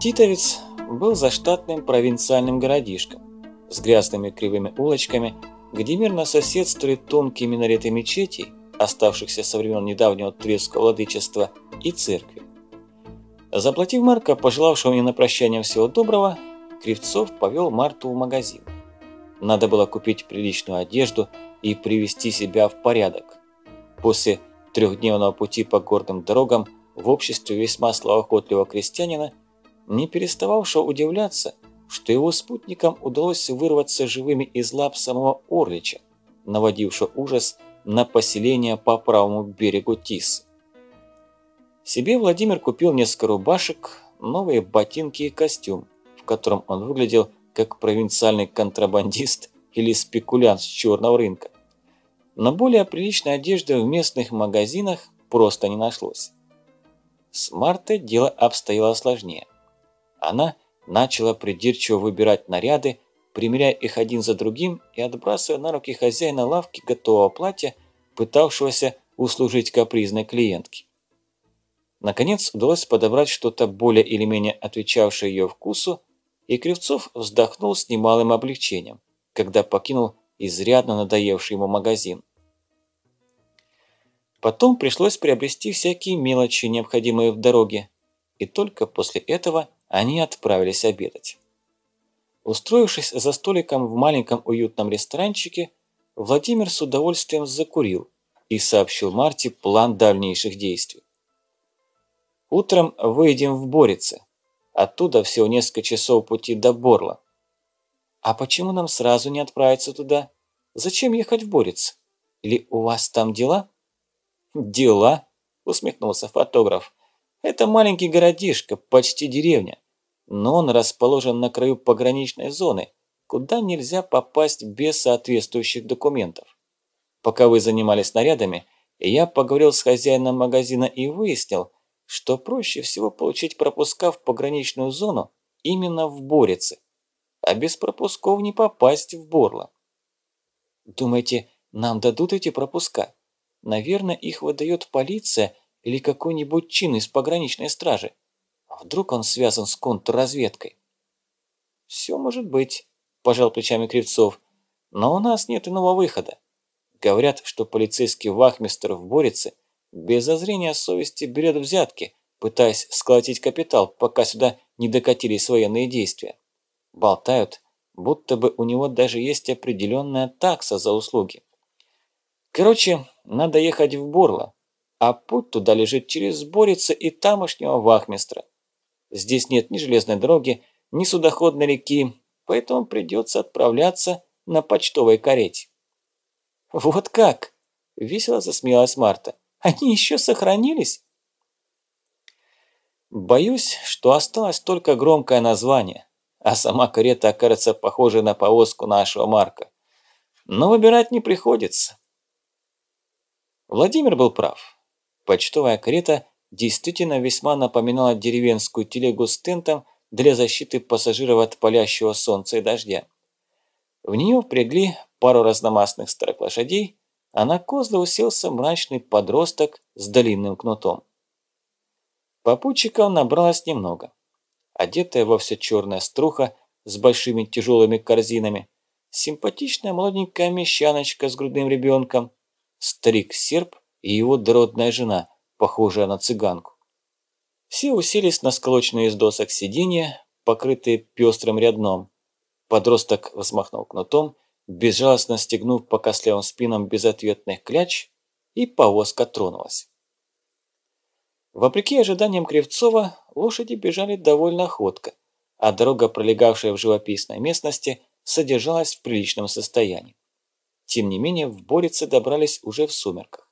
Титовец был заштатным провинциальным городишком с грязными кривыми улочками, где мирно соседствовали тонкие минареты мечетей, оставшихся со времен недавнего турецкого владычества, и церкви. Заплатив Марка, пожелавшего мне на прощание всего доброго, Кривцов повел Марту в магазин. Надо было купить приличную одежду и привести себя в порядок. После трехдневного пути по горным дорогам в обществе весьма словоохотливого крестьянина, не перестававшего удивляться, что его спутникам удалось вырваться живыми из лап самого Орлича, наводившего ужас на поселение по правому берегу Тисы. Себе Владимир купил несколько рубашек, новые ботинки и костюм, в котором он выглядел как провинциальный контрабандист или спекулянт с черного рынка. Но более приличной одежды в местных магазинах просто не нашлось. С Мартой дело обстояло сложнее. Она начала придирчиво выбирать наряды, примеряя их один за другим и отбрасывая на руки хозяина лавки готового платья, пытавшегося услужить капризной клиентке. Наконец удалось подобрать что-то более или менее отвечавшее ее вкусу, и Кривцов вздохнул с немалым облегчением, когда покинул изрядно надоевший ему магазин. Потом пришлось приобрести всякие мелочи, необходимые в дороге, и только после этого они отправились обедать. Устроившись за столиком в маленьком уютном ресторанчике, Владимир с удовольствием закурил и сообщил Марте план дальнейших действий. «Утром выйдем в Борице. Оттуда всего несколько часов пути до Борла. А почему нам сразу не отправиться туда? Зачем ехать в Бориц? Или у вас там дела?» «Дела?» – усмехнулся фотограф. «Это маленький городишко, почти деревня но он расположен на краю пограничной зоны, куда нельзя попасть без соответствующих документов. Пока вы занимались снарядами, я поговорил с хозяином магазина и выяснил, что проще всего получить пропуска в пограничную зону именно в Борице, а без пропусков не попасть в Борло. Думаете, нам дадут эти пропуска? Наверное, их выдает полиция или какой-нибудь чин из пограничной стражи. А вдруг он связан с контрразведкой? Все может быть, пожал плечами Кривцов. Но у нас нет иного выхода. Говорят, что полицейский вахмистр в Борице без зазрения совести берет взятки, пытаясь сколотить капитал, пока сюда не докатились военные действия. Болтают, будто бы у него даже есть определенная такса за услуги. Короче, надо ехать в Борло, а путь туда лежит через Борица и тамошнего вахмистра. Здесь нет ни железной дороги, ни судоходной реки, поэтому придется отправляться на почтовой карете. «Вот как?» – весело засмеялась Марта. «Они еще сохранились?» Боюсь, что осталось только громкое название, а сама карета окажется похожей на повозку нашего Марка. Но выбирать не приходится. Владимир был прав. Почтовая карета действительно весьма напоминала деревенскую телегу с тентом для защиты пассажиров от палящего солнца и дождя. В нее впрягли пару разномастных старых лошадей, а на козлы уселся мрачный подросток с длинным кнутом. Попутчиков набралось немного. Одетая во все черная струха с большими тяжелыми корзинами, симпатичная молоденькая мещаночка с грудным ребенком, старик-серб и его дородная жена – похожая на цыганку. Все уселись на сколоченные из досок сиденья, покрытые пестрым рядном. Подросток взмахнул кнутом, безжалостно стегнув по костлявым спинам безответных кляч, и повозка тронулась. Вопреки ожиданиям Кривцова, лошади бежали довольно ходко, а дорога, пролегавшая в живописной местности, содержалась в приличном состоянии. Тем не менее, в Борице добрались уже в сумерках.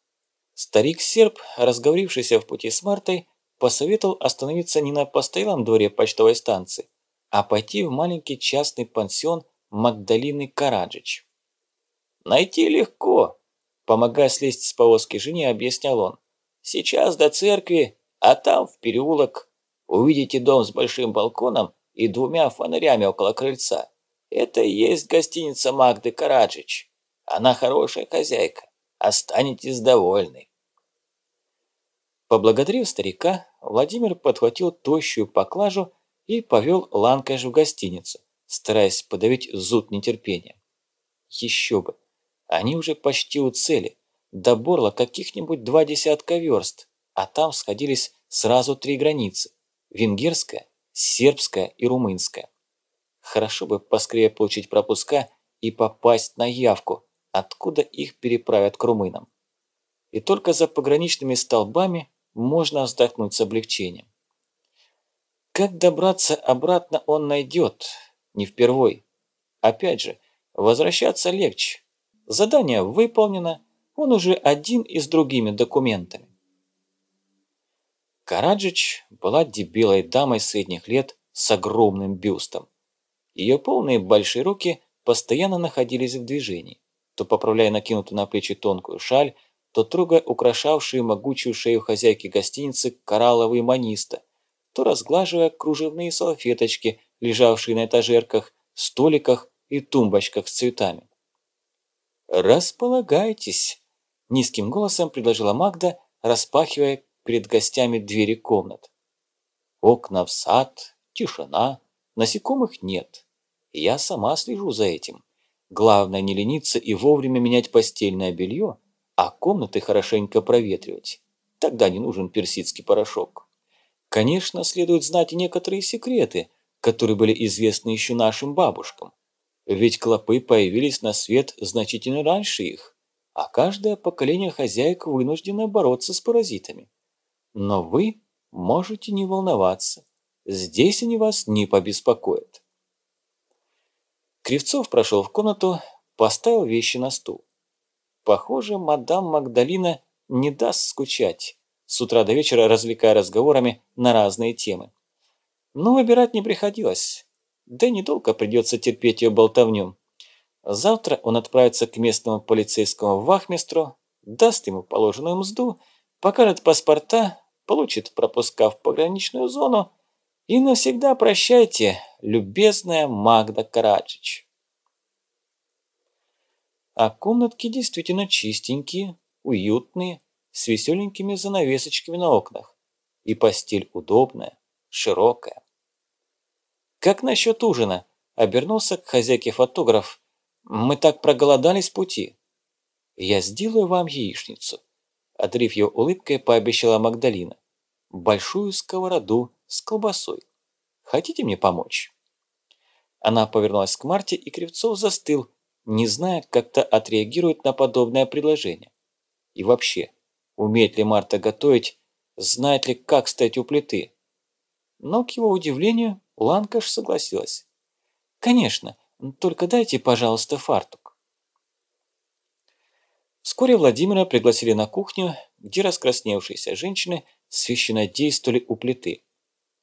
Старик-серб, разговорившийся в пути с Мартой, посоветовал остановиться не на постоялом дворе почтовой станции, а пойти в маленький частный пансион Магдалины Караджич. «Найти легко», – помогая слезть с повозки жене, объяснял он. «Сейчас до церкви, а там в переулок. Увидите дом с большим балконом и двумя фонарями около крыльца. Это и есть гостиница Магды Караджич. Она хорошая хозяйка. Останетесь довольны». Поблагодарив старика, Владимир подхватил тощую поклажу и повел Ланкаш в гостиницу, стараясь подавить зуд нетерпения. Еще бы, они уже почти у цели, до Борла каких-нибудь два десятка верст, а там сходились сразу три границы – венгерская, сербская и румынская. Хорошо бы поскорее получить пропуска и попасть на явку, откуда их переправят к румынам. И только за пограничными столбами можно вздохнуть с облегчением. Как добраться обратно он найдет, не впервой. Опять же, возвращаться легче. Задание выполнено, он уже один и с другими документами. Караджич была дебилой дамой средних лет с огромным бюстом. Ее полные большие руки постоянно находились в движении, то поправляя накинутую на плечи тонкую шаль, то трогая украшавшие могучую шею хозяйки гостиницы коралловые маниста, то разглаживая кружевные салфеточки, лежавшие на этажерках, столиках и тумбочках с цветами. «Располагайтесь», – низким голосом предложила Магда, распахивая перед гостями двери комнат. Окна в сад, тишина, насекомых нет. Я сама слежу за этим. Главное не лениться и вовремя менять постельное белье, а комнаты хорошенько проветривать. Тогда не нужен персидский порошок. Конечно, следует знать некоторые секреты, которые были известны еще нашим бабушкам. Ведь клопы появились на свет значительно раньше их, а каждое поколение хозяек вынуждено бороться с паразитами. Но вы можете не волноваться, здесь они вас не побеспокоят. Кривцов прошел в комнату, поставил вещи на стул. Похоже, мадам Магдалина не даст скучать с утра до вечера развлекая разговорами на разные темы. Но выбирать не приходилось. Да недолго придется терпеть ее болтовню. Завтра он отправится к местному полицейскому вахмистру, даст ему положенную мзду, покажет паспорта, получит пропуска в пограничную зону и навсегда прощайте, любезная Магда Караджич. А комнатки действительно чистенькие, уютные, с веселенькими занавесочками на окнах. И постель удобная, широкая. «Как насчет ужина?» – обернулся к хозяйке фотограф. «Мы так проголодались пути». «Я сделаю вам яичницу», – одарив ее улыбкой, пообещала Магдалина. «Большую сковороду с колбасой. Хотите мне помочь?» Она повернулась к Марте, и Кривцов застыл, не зная, как-то отреагирует на подобное предложение. И вообще, Умеет ли Марта готовить, знает ли, как стоять у плиты. Но, к его удивлению, Ланкаш согласилась. «Конечно, только дайте, пожалуйста, фартук». Вскоре Владимира пригласили на кухню, где раскрасневшиеся женщины священно действовали у плиты.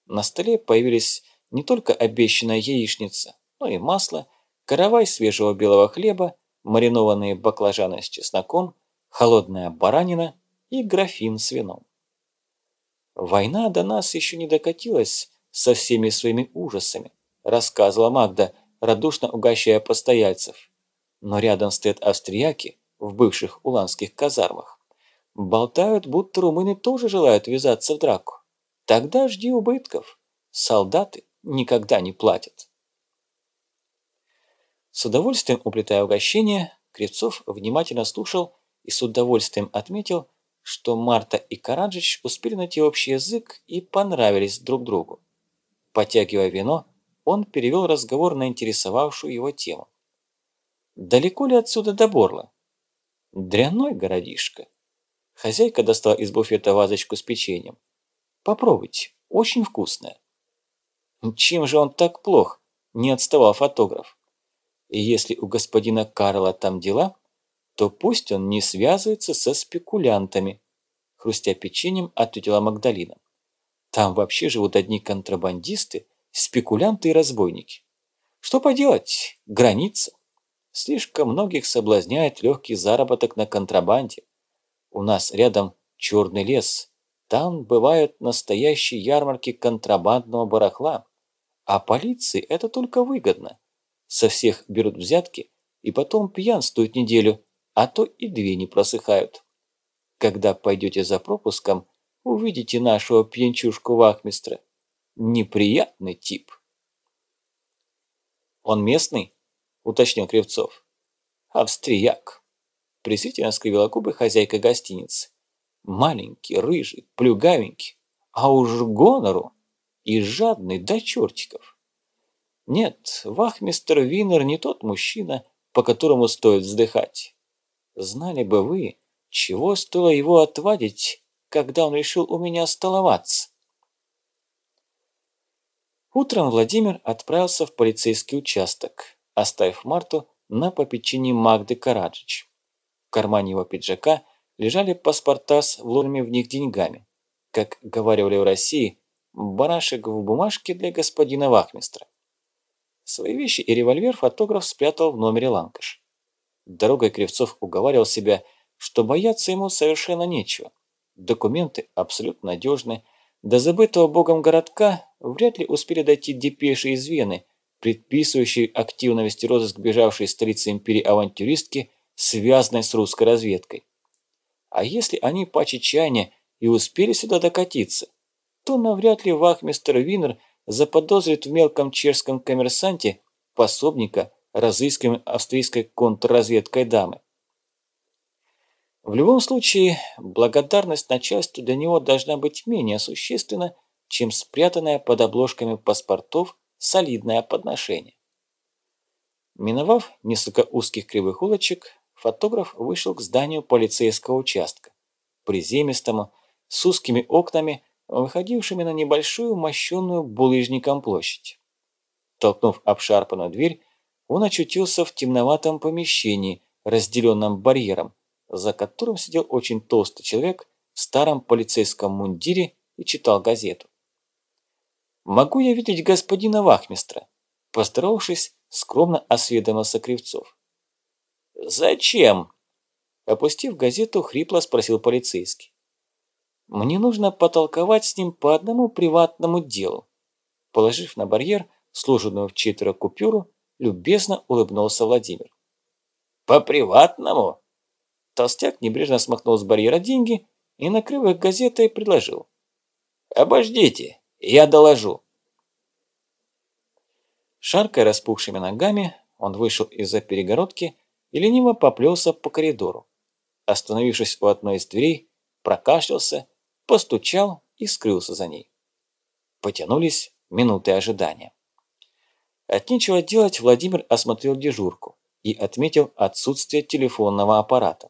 На столе появились не только обещанная яичница, но и масло, каравай свежего белого хлеба, маринованные баклажаны с чесноком, холодная баранина и графин с вином. «Война до нас еще не докатилась со всеми своими ужасами», рассказывала Магда, радушно угощая постояльцев. Но рядом стоят австрияки в бывших уланских казармах. Болтают, будто румыны тоже желают ввязаться в драку. Тогда жди убытков. Солдаты никогда не платят. С удовольствием уплетая угощение, Кривцов внимательно слушал и с удовольствием отметил, что Марта и Караджич успели найти общий язык и понравились друг другу. Потягивая вино, он перевел разговор на интересовавшую его тему. «Далеко ли отсюда до Борла?» «Дрянной городишко». Хозяйка достала из буфета вазочку с печеньем. «Попробуйте, очень вкусное». «Чем же он так плох?» – не отставал фотограф. «И если у господина Карла там дела, то пусть он не связывается со спекулянтами, хрустя печеньем, ответила Магдалина. Там вообще живут одни контрабандисты, спекулянты и разбойники. Что поделать, граница. Слишком многих соблазняет легкий заработок на контрабанде. У нас рядом черный лес, там бывают настоящие ярмарки контрабандного барахла. А полиции это только выгодно. Со всех берут взятки и потом пьянствуют неделю, а то и две не просыхают. Когда пойдете за пропуском, увидите нашего пьянчушку вахмистра. неприятный тип. «Он местный?» – уточнил Кривцов. «Австрияк», – презрительно скривила губы хозяйка гостиницы. «Маленький, рыжий, плюгавенький, а уж гонору и жадный до чертиков. Нет, вахмистер Винер не тот мужчина, по которому стоит вздыхать. Знали бы вы, чего стоило его отвадить, когда он решил у меня столоваться. Утром Владимир отправился в полицейский участок, оставив Марту на попечении Магды Караджич. В кармане его пиджака лежали паспорта с вложенными в них деньгами. Как говорили в России, барашек в бумажке для господина Вахмистра. Свои вещи и револьвер фотограф спрятал в номере Ланкаш. Дорогой Кривцов уговаривал себя, что бояться ему совершенно нечего. Документы абсолютно надежны. До забытого богом городка вряд ли успели дойти депеши из Вены, предписывающие активно вести розыск бежавшей из столицы империи авантюристки, связанной с русской разведкой. А если они по чаяния и успели сюда докатиться, то навряд ли вахмистер Винер заподозрит в мелком чешском коммерсанте пособника разыскиваемой австрийской контрразведкой дамы. В любом случае, благодарность начальству для него должна быть менее существенна, чем спрятанное под обложками паспортов солидное подношение. Миновав несколько узких кривых улочек, фотограф вышел к зданию полицейского участка, приземистому, с узкими окнами, выходившими на небольшую мощенную булыжником площадь. Толкнув обшарпанную дверь, он очутился в темноватом помещении, разделенном барьером, за которым сидел очень толстый человек в старом полицейском мундире и читал газету. «Могу я видеть господина Вахмистра?» Поздоровавшись, скромно осведомился Кривцов. «Зачем?» Опустив газету, хрипло спросил полицейский. «Мне нужно потолковать с ним по одному приватному делу». Положив на барьер сложенную в четверо купюру, любезно улыбнулся Владимир. «По приватному?» Толстяк небрежно смахнул с барьера деньги и, накрыв их газетой, предложил. «Обождите, я доложу». Шаркая распухшими ногами, он вышел из-за перегородки и лениво поплелся по коридору. Остановившись у одной из дверей, прокашлялся, постучал и скрылся за ней. Потянулись минуты ожидания. От нечего делать Владимир осмотрел дежурку и отметил отсутствие телефонного аппарата.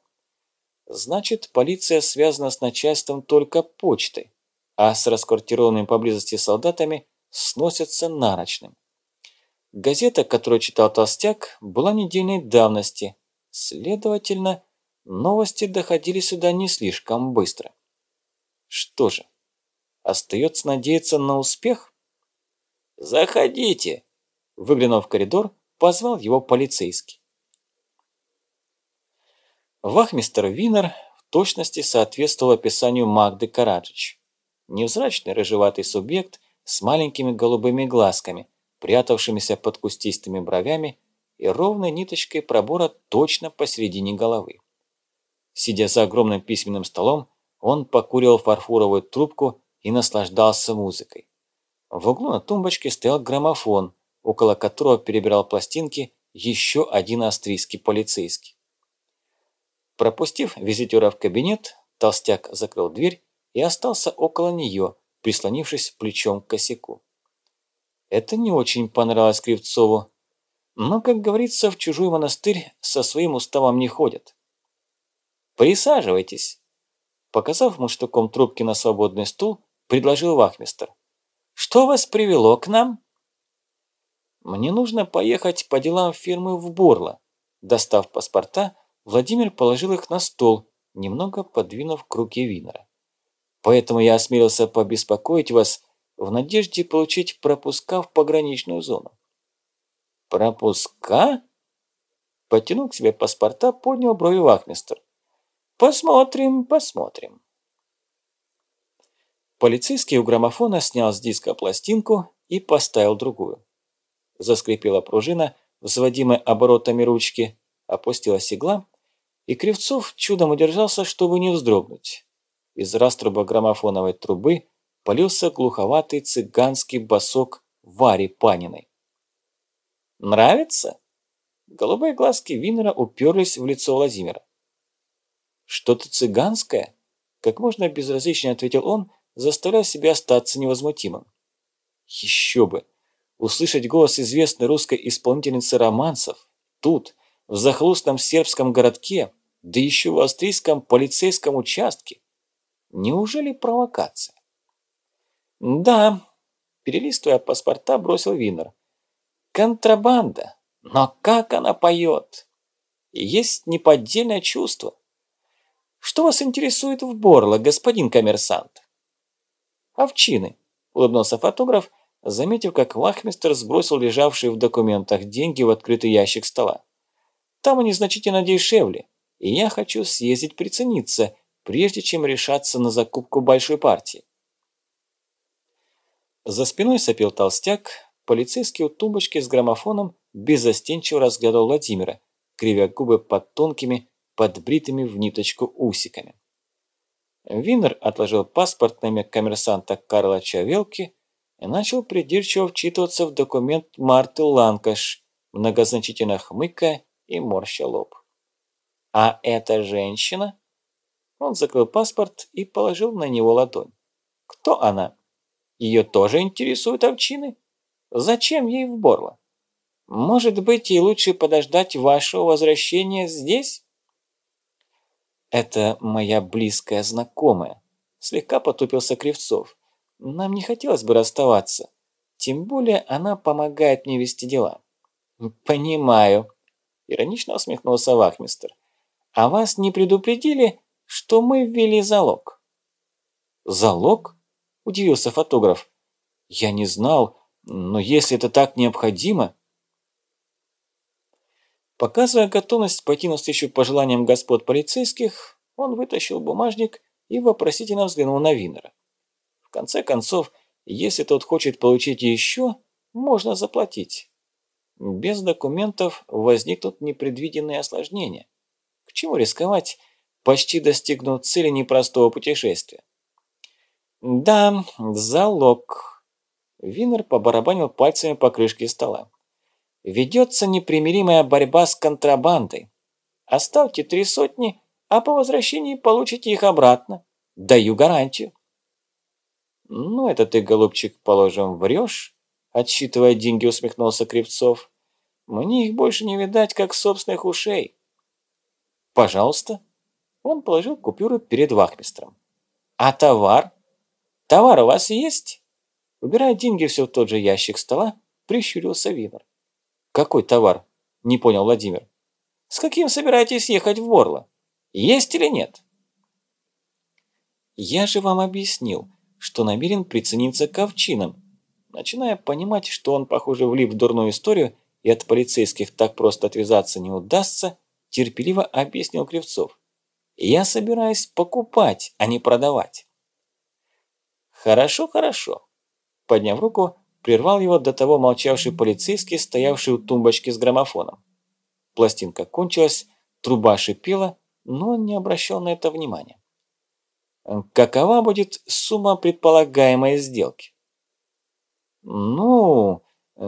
Значит, полиция связана с начальством только почтой, а с расквартированными поблизости солдатами сносятся нарочным. Газета, которую читал Толстяк, была недельной давности, следовательно, новости доходили сюда не слишком быстро. Что же, остается надеяться на успех? «Заходите!» Выглянув в коридор, позвал его полицейский. Вахмистер Винер в точности соответствовал описанию Магды Караджич. Невзрачный рыжеватый субъект с маленькими голубыми глазками, прятавшимися под кустистыми бровями и ровной ниточкой пробора точно посередине головы. Сидя за огромным письменным столом, он покуривал фарфоровую трубку и наслаждался музыкой. В углу на тумбочке стоял граммофон, около которого перебирал пластинки еще один австрийский полицейский. Пропустив визитера в кабинет, толстяк закрыл дверь и остался около нее, прислонившись плечом к косяку. Это не очень понравилось Кривцову, но, как говорится, в чужой монастырь со своим уставом не ходят. «Присаживайтесь», – показав муштуком трубки на свободный стул, предложил вахмистер. «Что вас привело к нам?» «Мне нужно поехать по делам фирмы в Борло». Достав паспорта, Владимир положил их на стол, немного подвинув к руке Винера. «Поэтому я осмелился побеспокоить вас в надежде получить пропуска в пограничную зону». «Пропуска?» Потянул к себе паспорта, поднял брови вахмистр. «Посмотрим, посмотрим». Полицейский у граммофона снял с диска пластинку и поставил другую. Заскрипела пружина, взводимая оборотами ручки, опустилась игла, и Кривцов чудом удержался, чтобы не вздрогнуть. Из раструба граммофоновой трубы полился глуховатый цыганский босок Вари Паниной. «Нравится?» Голубые глазки Винера уперлись в лицо Владимира. «Что-то цыганское?» Как можно безразличнее ответил он, заставляя себя остаться невозмутимым. Еще бы! Услышать голос известной русской исполнительницы романсов тут, в захлустном сербском городке, да еще в австрийском полицейском участке. Неужели провокация? Да, перелистывая паспорта, бросил Винер. Контрабанда. Но как она поет! Есть неподдельное чувство. Что вас интересует в Борло, господин коммерсант? Овчины, улыбнулся фотограф, заметив, как вахмистер сбросил лежавшие в документах деньги в открытый ящик стола. Там они значительно дешевле, и я хочу съездить прицениться, прежде чем решаться на закупку большой партии. За спиной сопел толстяк, полицейский у тумбочки с граммофоном безостенчиво разглядывал Владимира, кривя губы под тонкими, подбритыми в ниточку усиками. Винер отложил паспорт на имя коммерсанта Карла Чавелки и начал придирчиво вчитываться в документ Марты Ланкаш, многозначительно хмыкая и морща лоб. «А эта женщина?» Он закрыл паспорт и положил на него ладонь. «Кто она? Ее тоже интересуют овчины? Зачем ей в Борло? Может быть, ей лучше подождать вашего возвращения здесь?» «Это моя близкая знакомая», – слегка потупился Кривцов. «Нам не хотелось бы расставаться. Тем более она помогает мне вести дела». «Понимаю», – иронично усмехнулся Вахмистер. «А вас не предупредили, что мы ввели залог?» «Залог?» – удивился фотограф. «Я не знал, но если это так необходимо...» Показывая готовность пойти навстречу пожеланиям господ полицейских, он вытащил бумажник и вопросительно взглянул на Винера. В конце концов, если тот хочет получить еще, можно заплатить. Без документов возникнут непредвиденные осложнения. К чему рисковать, почти достигнув цели непростого путешествия? Да, залог. Винер побарабанил пальцами по крышке стола. Ведется непримиримая борьба с контрабандой. Оставьте три сотни, а по возвращении получите их обратно. Даю гарантию. Ну, это ты, голубчик, положим, врешь? Отсчитывая деньги, усмехнулся Кривцов. Мне их больше не видать, как собственных ушей. Пожалуйста. Он положил купюру перед вахмистром. А товар? Товар у вас есть? Убирая деньги все в тот же ящик стола, прищурился Винер. «Какой товар?» – не понял Владимир. «С каким собираетесь ехать в Борло? Есть или нет?» «Я же вам объяснил, что намерен прицениться к овчинам». Начиная понимать, что он, похоже, влип в дурную историю и от полицейских так просто отвязаться не удастся, терпеливо объяснил Кривцов. «Я собираюсь покупать, а не продавать». «Хорошо, хорошо». Подняв руку, прервал его до того молчавший полицейский, стоявший у тумбочки с граммофоном. Пластинка кончилась, труба шипела, но он не обращал на это внимания. Какова будет сумма предполагаемой сделки? Ну,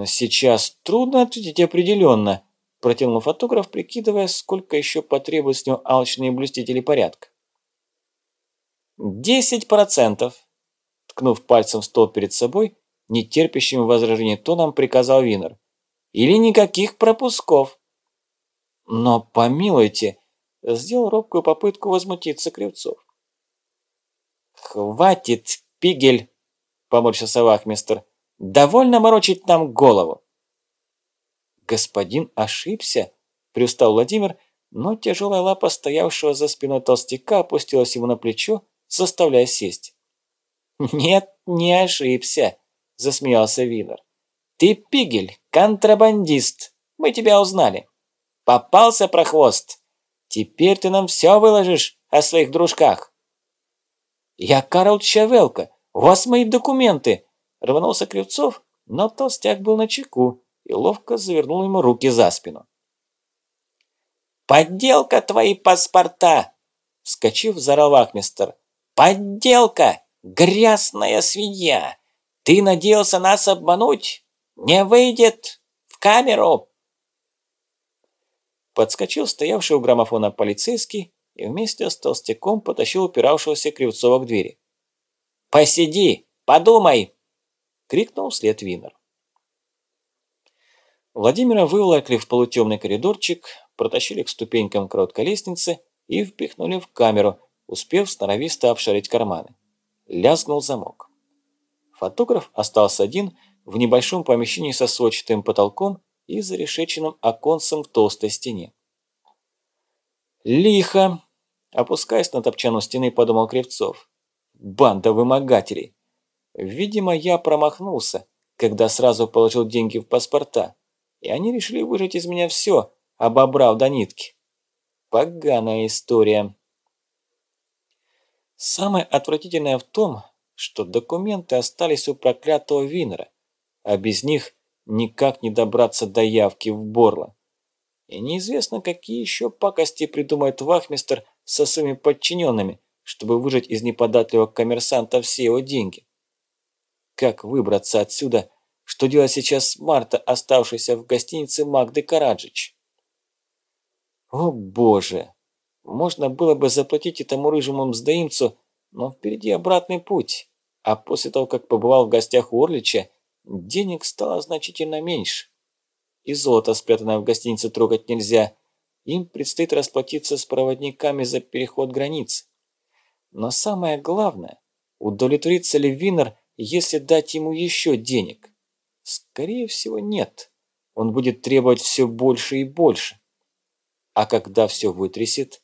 сейчас трудно ответить определенно, протянул фотограф, прикидывая, сколько еще потребуют с него алчные блюстители порядка. «Десять процентов!» Ткнув пальцем в стол перед собой, нетерпящим возражений тоном приказал Винер. «Или никаких пропусков!» «Но помилуйте!» – сделал робкую попытку возмутиться Кривцов. «Хватит, пигель!» – поморщился вахмистр. «Довольно морочить нам голову!» «Господин ошибся!» – привстал Владимир, но тяжелая лапа стоявшего за спиной толстяка опустилась ему на плечо, заставляя сесть. «Нет, не ошибся!» – засмеялся Винер. «Ты пигель, контрабандист. Мы тебя узнали. Попался прохвост. Теперь ты нам все выложишь о своих дружках». «Я Карл Чавелка. У вас мои документы!» – рванулся Кривцов, но толстяк был на чеку и ловко завернул ему руки за спину. «Подделка твои паспорта!» – вскочив, заорал вахмистер. «Подделка! Грязная свинья! Ты надеялся нас обмануть? Не выйдет! В камеру!» Подскочил стоявший у граммофона полицейский и вместе с толстяком потащил упиравшегося Кривцова к двери. «Посиди, подумай!» – крикнул вслед Винер. Владимира выволокли в полутемный коридорчик, протащили к ступенькам короткой лестницы и впихнули в камеру, успев сноровисто обшарить карманы. Лязгнул замок. Фотограф остался один в небольшом помещении со сводчатым потолком и зарешеченным оконцем в толстой стене. «Лихо!» – опускаясь на топчану стены, подумал Кривцов. «Банда вымогателей! Видимо, я промахнулся, когда сразу положил деньги в паспорта, и они решили выжать из меня все, обобрав до нитки. Поганая история!» Самое отвратительное в том, что документы остались у проклятого Винера, а без них никак не добраться до явки в Борло. И неизвестно, какие еще пакости придумает вахмистер со своими подчиненными, чтобы выжать из неподатливого коммерсанта все его деньги. Как выбраться отсюда, что делать сейчас Марта, оставшейся в гостинице Магды Караджич? О боже! Можно было бы заплатить этому рыжему мздоимцу, но впереди обратный путь. А после того, как побывал в гостях у Орлича, денег стало значительно меньше. И золото, спрятанное в гостинице, трогать нельзя. Им предстоит расплатиться с проводниками за переход границ. Но самое главное, удовлетворится ли Винер, если дать ему еще денег? Скорее всего, нет. Он будет требовать все больше и больше. А когда все вытрясет,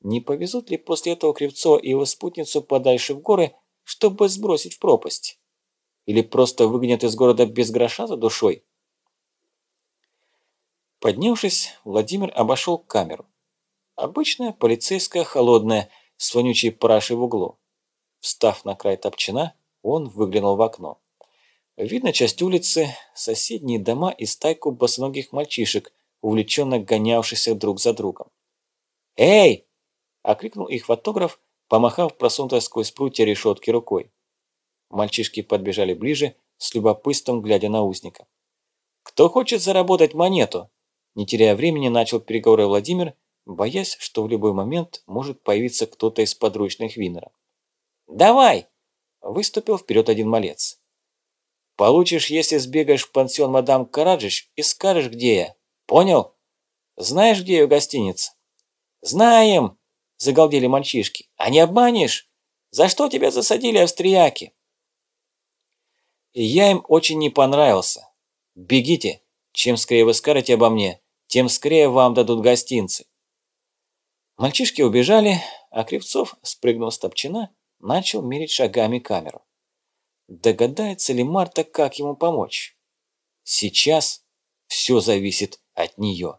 не повезут ли после этого Кривцова и его спутницу подальше в горы, чтобы сбросить в пропасть? Или просто выгонят из города без гроша за душой? Поднявшись, Владимир обошел камеру. Обычная полицейская холодная, с вонючей парашей в углу. Встав на край топчина, он выглянул в окно. Видно часть улицы, соседние дома и стайку босоногих мальчишек, увлеченно гонявшихся друг за другом. «Эй!» – окликнул их фотограф, помахав просунутой сквозь прутья решетки рукой. Мальчишки подбежали ближе, с любопытством глядя на узника. «Кто хочет заработать монету?» Не теряя времени, начал переговоры Владимир, боясь, что в любой момент может появиться кто-то из подручных Винера. «Давай!» – выступил вперед один малец. «Получишь, если сбегаешь в пансион мадам Караджич и скажешь, где я. Понял? Знаешь, где ее гостиница?» «Знаем!» Загалдели мальчишки. «А не обманешь? За что тебя засадили австрияки?» И я им очень не понравился. Бегите, чем скорее вы скажете обо мне, тем скорее вам дадут гостинцы. Мальчишки убежали, а Кривцов, спрыгнув с топчина, начал мерить шагами камеру. Догадается ли Марта, как ему помочь? Сейчас все зависит от нее.